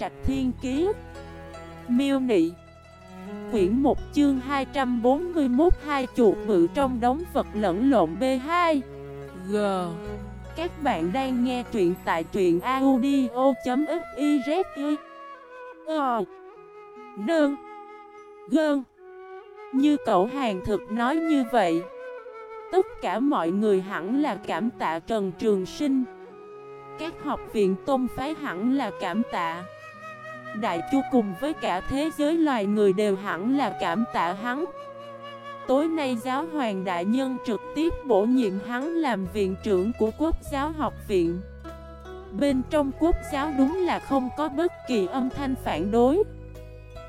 Trạch Thiên Kiế Miêu Nị. Quyển 1 chương 241 Hai chuột bự trong đống vật lẫn lộn B2 G. Các bạn đang nghe truyện tại truyện audio.xyz Ờ. Nương. Gơn. Như cậu hàng thực nói như vậy, Tất cả mọi người hẳn là cảm tạ Trần Trường Sinh. Các học viện tôn phái hẳn là cảm tạ. Đại chu cùng với cả thế giới loài người đều hẳn là cảm tạ hắn. Tối nay giáo hoàng đại nhân trực tiếp bổ nhiệm hắn làm viện trưởng của quốc giáo học viện. Bên trong quốc giáo đúng là không có bất kỳ âm thanh phản đối.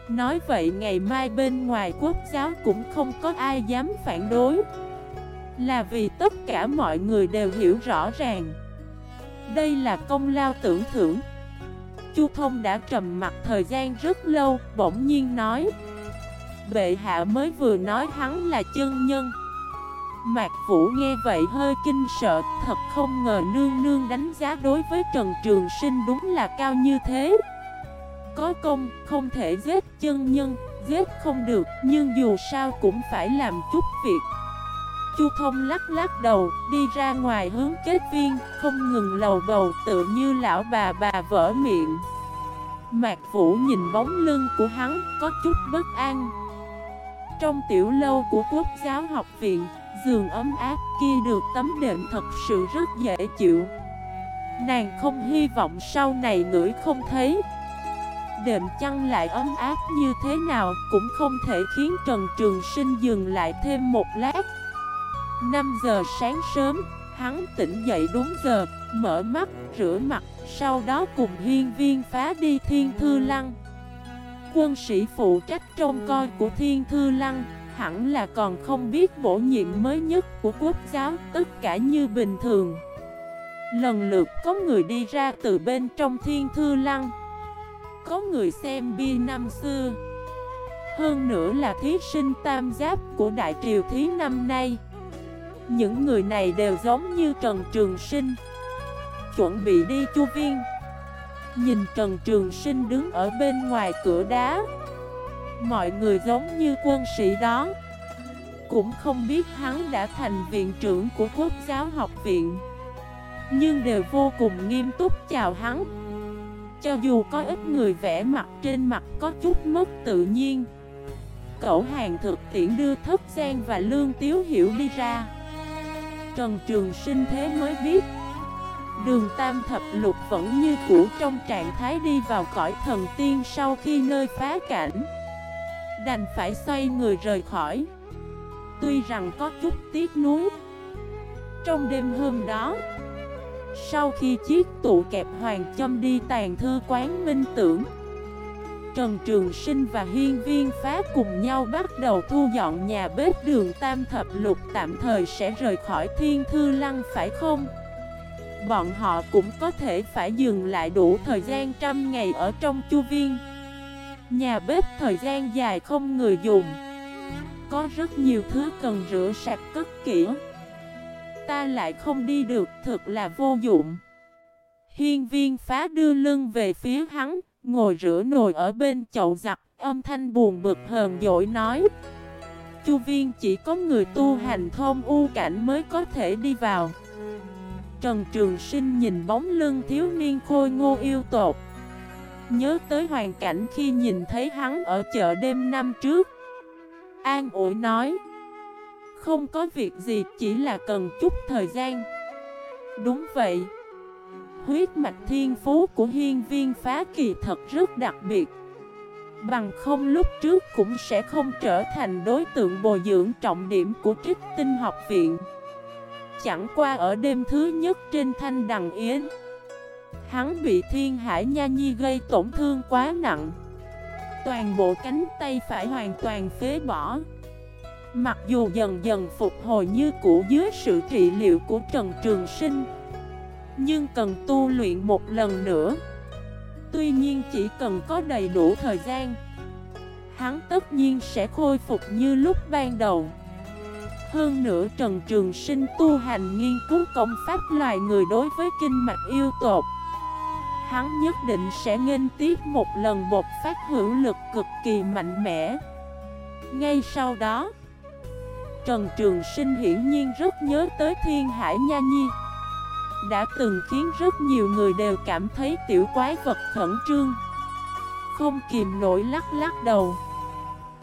Nói vậy ngày mai bên ngoài quốc giáo cũng không có ai dám phản đối. Là vì tất cả mọi người đều hiểu rõ ràng. Đây là công lao tưởng thưởng. Chu Thông đã trầm mặt thời gian rất lâu, bỗng nhiên nói. Bệ hạ mới vừa nói hắn là chân nhân. Mạc Vũ nghe vậy hơi kinh sợ, thật không ngờ nương nương đánh giá đối với Trần Trường Sinh đúng là cao như thế. Có công, không thể giết chân nhân, giết không được, nhưng dù sao cũng phải làm chút việc. Chu Thông lắc lắc đầu, đi ra ngoài hướng kết viên, không ngừng lầu bầu tự như lão bà bà vỡ miệng. Mạc Vũ nhìn bóng lưng của hắn, có chút bất an. Trong tiểu lâu của quốc giáo học viện, giường ấm áp kia được tấm đệm thật sự rất dễ chịu. Nàng không hy vọng sau này ngửi không thấy. Đệm chăn lại ấm áp như thế nào cũng không thể khiến Trần Trường Sinh dừng lại thêm một lát. 5 giờ sáng sớm, hắn tỉnh dậy đúng giờ, mở mắt, rửa mặt, sau đó cùng hiên viên phá đi thiên thư lăng. Quân sĩ phụ trách trông coi của thiên thư lăng, hẳn là còn không biết bổ nhiệm mới nhất của quốc giáo, tất cả như bình thường. Lần lượt có người đi ra từ bên trong thiên thư lăng Có người xem bia năm xưa Hơn nữa là thí sinh tam giáp của Đại Triều Thí năm nay những người này đều giống như Trần Trường Sinh. Chuẩn bị đi chu viên. Nhìn Trần Trường Sinh đứng ở bên ngoài cửa đá. Mọi người giống như quân sĩ đó. Cũng không biết hắn đã thành viện trưởng của quốc giáo học viện. Nhưng đều vô cùng nghiêm túc chào hắn. Cho dù có ít người vẽ mặt trên mặt có chút mất tự nhiên, Cậu hàng thực tiễn đưa thất gian và lương tiếu hiểu đi ra. Trần Trường Sinh thế mới biết. Đường Tam Thập Lục vẫn như cũ trong trạng thái đi vào cõi thần tiên sau khi nơi phá cảnh. Đành phải xoay người rời khỏi. Tuy rằng có chút tiếc nuối. Trong đêm hôm đó, Sau khi chiếc tụ kẹp hoàng châm đi tàn thư quán minh tưởng Trần Trường Sinh và Hiên Viên Phá cùng nhau bắt đầu thu dọn nhà bếp đường Tam Thập Lục, tạm thời sẽ rời khỏi Thiên Thư Lăng, phải không? Bọn họ cũng có thể phải dừng lại đủ thời gian trăm ngày ở trong chu viên. Nhà bếp thời gian dài không người dùng. Có rất nhiều thứ cần rửa sạch cất kỹ. Ta lại không đi được, thực là vô dụng. Hiên viên phá đưa lưng về phía hắn Ngồi rửa nồi ở bên chậu giặt, âm thanh buồn bực hờn dỗi nói. Chu viên chỉ có người tu hành thông u cảnh mới có thể đi vào. Trần Trường Sinh nhìn bóng lưng thiếu niên khôi ngô yêu tột. Nhớ tới hoàn cảnh khi nhìn thấy hắn ở chợ đêm năm trước. An ủi nói Không có việc gì chỉ là cần chút thời gian. Đúng vậy huyết mạch thiên phú của hiên viên phá kỳ thật rất đặc biệt. Bằng không lúc trước cũng sẽ không trở thành đối tượng bồi dưỡng trọng điểm của trích tinh học viện. Chẳng qua ở đêm thứ nhất trên thanh đằng yến, Hắn bị thiên hải nha nhi gây tổn thương quá nặng. Toàn bộ cánh tay phải hoàn toàn phế bỏ. Mặc dù dần dần phục hồi như cũ dưới sự trị liệu của Trần Trường Sinh nhưng cần tu luyện một lần nữa. Tuy nhiên chỉ cần có đầy đủ thời gian, Hắn tất nhiên sẽ khôi phục như lúc ban đầu. Hơn nữa Trần Trường Sinh tu hành nghiên cứu công pháp loài người đối với kinh mạch yêu tột, Hắn nhất định sẽ nghênh tiếp một lần bột phát hữu lực cực kỳ mạnh mẽ. Ngay sau đó, Trần Trường Sinh hiển nhiên rất nhớ tới Thiên Hải Nha Nhi. Đã từng khiến rất nhiều người đều cảm thấy tiểu quái vật khẩn trương. Không kìm nổi lắc lắc đầu.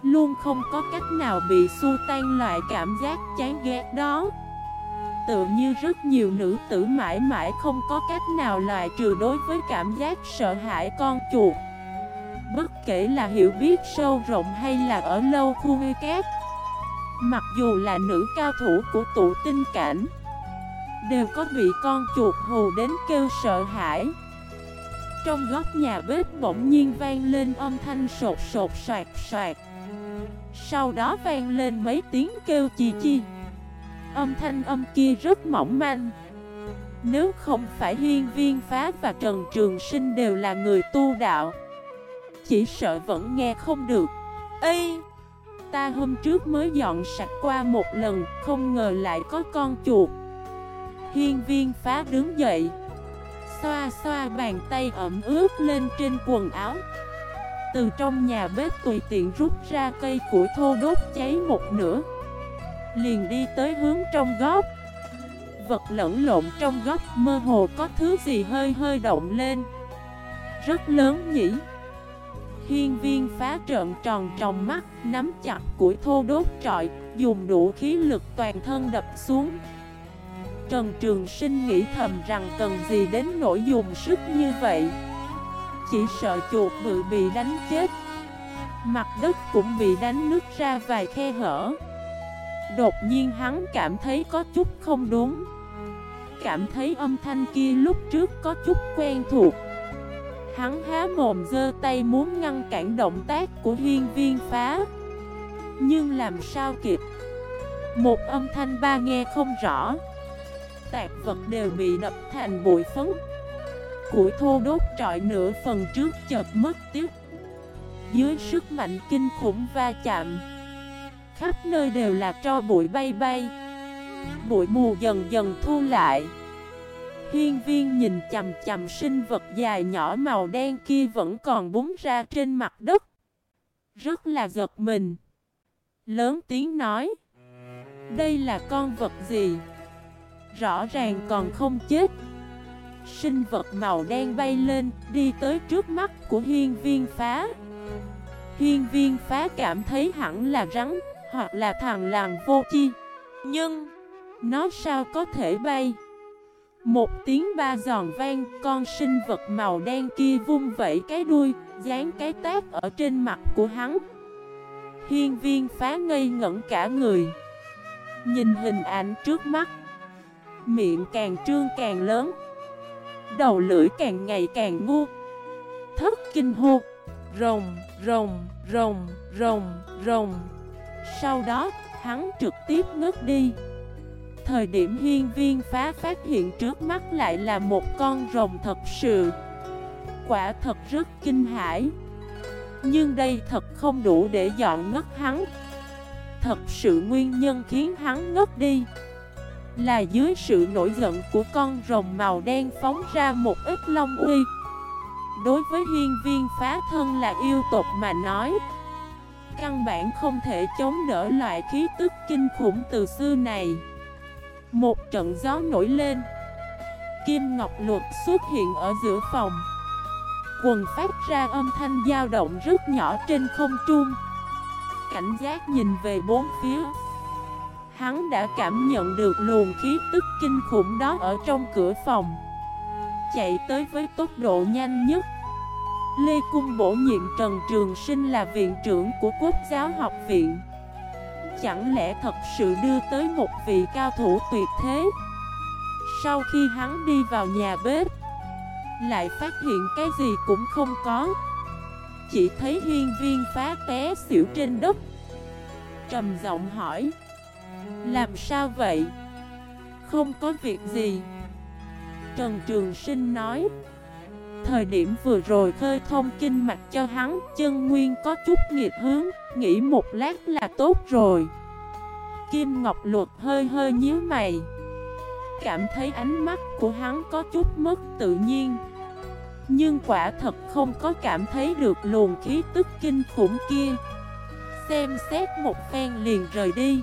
Luôn không có cách nào bị xua tan loại cảm giác chán ghét đó. Tự như rất nhiều nữ tử mãi mãi không có cách nào loại trừ đối với cảm giác sợ hãi con chuột. Bất kể là hiểu biết sâu rộng hay là ở lâu khu ngây kép. Mặc dù là nữ cao thủ của tụ tinh cảnh Đều có bị con chuột hù đến kêu sợ hãi. Trong góc nhà bếp bỗng nhiên vang lên âm thanh sột sột soạt soạt. Sau đó vang lên mấy tiếng kêu chi chi. Âm thanh âm kia rất mỏng manh. Nếu không phải hiên viên phá và Trần Trường Sinh đều là người tu đạo, Chỉ sợ vẫn nghe không được. Ê! Ta hôm trước mới dọn sạch qua một lần, Không ngờ lại có con chuột. Hiên viên phá đứng dậy. Xoa xoa bàn tay ẩm ướt lên trên quần áo. Từ trong nhà bếp tùy tiện rút ra cây củi thô đốt cháy một nửa. Liền đi tới hướng trong góc. Vật lẫn lộn trong góc mơ hồ có thứ gì hơi hơi động lên. Rất lớn nhỉ. Hiên viên phá trợn tròn trong mắt, Nắm chặt củi thô đốt trọi, Dùng đủ khí lực toàn thân đập xuống. Trần Trường Sinh nghĩ thầm rằng cần gì đến nỗi dùng sức như vậy. Chỉ sợ chuột bự bị đánh chết. Mặt đất cũng bị đánh nước ra vài khe hở. Đột nhiên hắn cảm thấy có chút không đúng. Cảm thấy âm thanh kia lúc trước có chút quen thuộc. Hắn há mồm dơ tay muốn ngăn cản động tác của hiên viên phá. Nhưng làm sao kịp? Một âm thanh ba nghe không rõ tạp vật đều bị đập thành bụi phấn. Củi thô đốt trọi nửa phần trước chợt mất tiếc Dưới sức mạnh kinh khủng va chạm, Khắp nơi đều là tro bụi bay bay. Bụi mù dần dần thu lại. Hiên viên nhìn chầm chầm sinh vật dài nhỏ màu đen kia vẫn còn búng ra trên mặt đất. Rất là giật mình. Lớn tiếng nói, Đây là con vật gì? Rõ ràng còn không chết Sinh vật màu đen bay lên Đi tới trước mắt của hiên viên phá Hiên viên phá cảm thấy hẳn là rắn hoặc là thằng làng vô chi. Nhưng, nó sao có thể bay? Một tiếng ba giòn vang, con sinh vật màu đen kia vung vẩy cái đuôi, dán cái tác ở trên mặt của hắn. Hiên viên phá ngây ngẩn cả người. Nhìn hình ảnh trước mắt, miệng càng trương càng lớn, đầu lưỡi càng ngày càng ngu. Thất kinh hô, rồng, rồng, rồng, rồng, rồng. Sau đó, hắn trực tiếp ngất đi. Thời điểm hiên viên phá phát hiện trước mắt lại là một con rồng thật sự. Quả thật rất kinh hãi. Nhưng đây thật không đủ để dọn ngất hắn. Thật sự nguyên nhân khiến hắn ngất đi. Là dưới sự nổi giận của con rồng màu đen phóng ra một ít long uy. Đối với hiên viên phá thân là yêu tộc mà nói, Căn bản không thể chống đỡ loại khí tức kinh khủng từ xưa này. Một trận gió nổi lên, Kim Ngọc Luật xuất hiện ở giữa phòng. Quần phát ra âm thanh dao động rất nhỏ trên không trung. Cảnh giác nhìn về bốn phía. Hắn đã cảm nhận được luồng khí tức kinh khủng đó ở trong cửa phòng. Chạy tới với tốc độ nhanh nhất. Lê Cung bổ nhiệm Trần Trường Sinh là viện trưởng của Quốc giáo học viện. Chẳng lẽ thật sự đưa tới một vị cao thủ tuyệt thế? Sau khi hắn đi vào nhà bếp, Lại phát hiện cái gì cũng không có. Chỉ thấy huyên viên phá té xỉu trên đất. Trầm giọng hỏi làm sao vậy? Không có việc gì. Trần Trường Sinh nói, Thời điểm vừa rồi khơi thông kinh mạch cho hắn, Chân nguyên có chút nghiệt hướng Nghĩ một lát là tốt rồi. Kim Ngọc Luật hơi hơi nhíu mày. Cảm thấy ánh mắt của hắn có chút mất tự nhiên. Nhưng quả thật không có cảm thấy được luồng khí tức kinh khủng kia. Xem xét một phen liền rời đi.